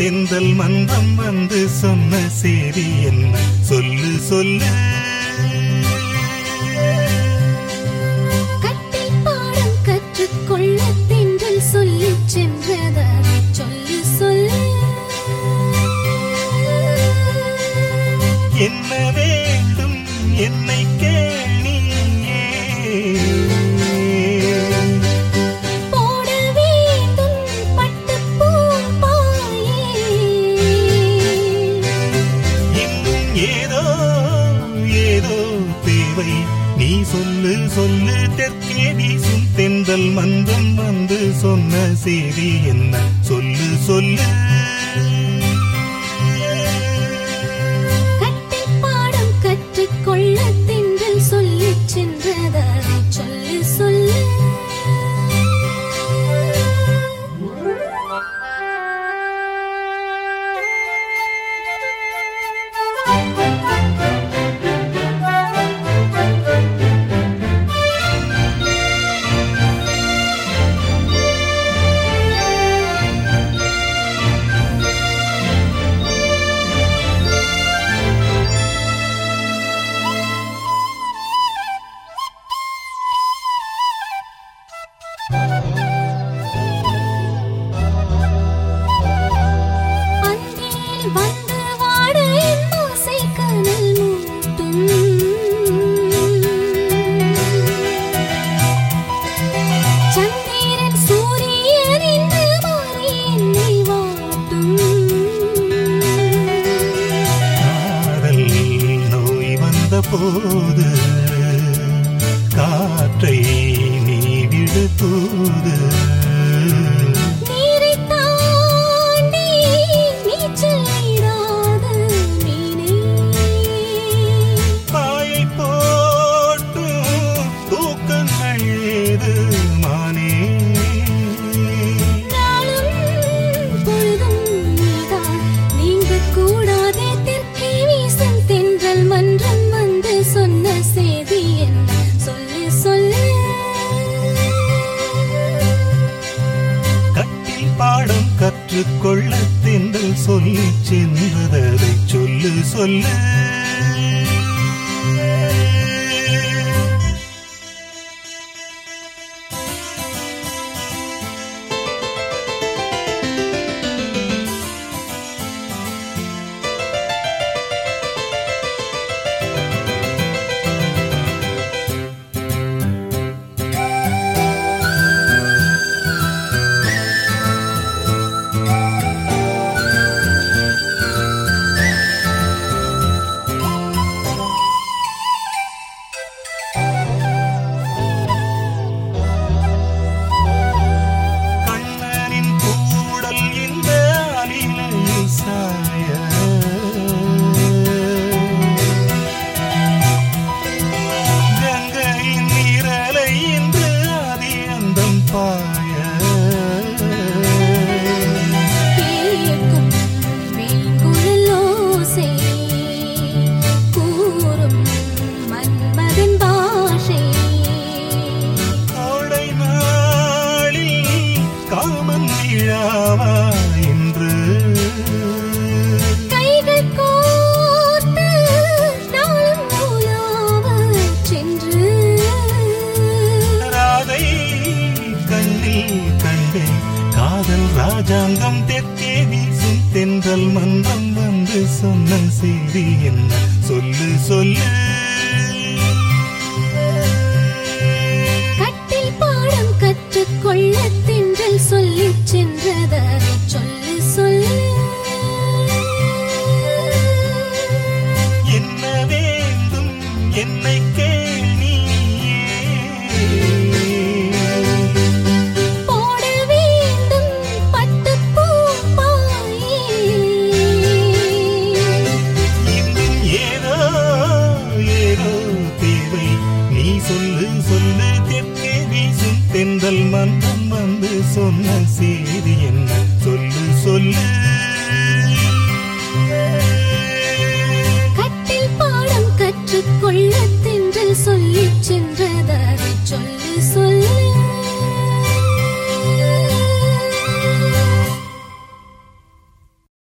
மன்றம் வந்து சொன்ன செய்தி என்ன? சொல்லு சொல்லு. கட்டில் பாடம் கற்றுக்கொள்ள தென்றல் சொல்லு சொல்லு. என்ன வேண்டும் என்னை கேளியே சொல்லு தெற்கேடி தெற்கே வீசும் தென்றல் வந்து சொன்ன செய்தி என்ன? சொல்லு சொல்லு. கட்டில் பாடம் கற்றுக்கொள்ள போது காற்றை நீ விடு மீனே. பாயை போட்டும் தூக்கங்கள் ஏது? தென்றல் சொல்லி சென்றதை சொல்லு சொல்லு கண்ணில் காதல் ராஜாங்கம் தெற்கே வீசும் தென்றல் மன்றம் வந்து சொன்ன செய்தி என்ன? சொல்லு சொல்லு. தென்றல் மன்றம் வந்து சொன்ன செய்தி என்ன? சொல்லு சொல்லு.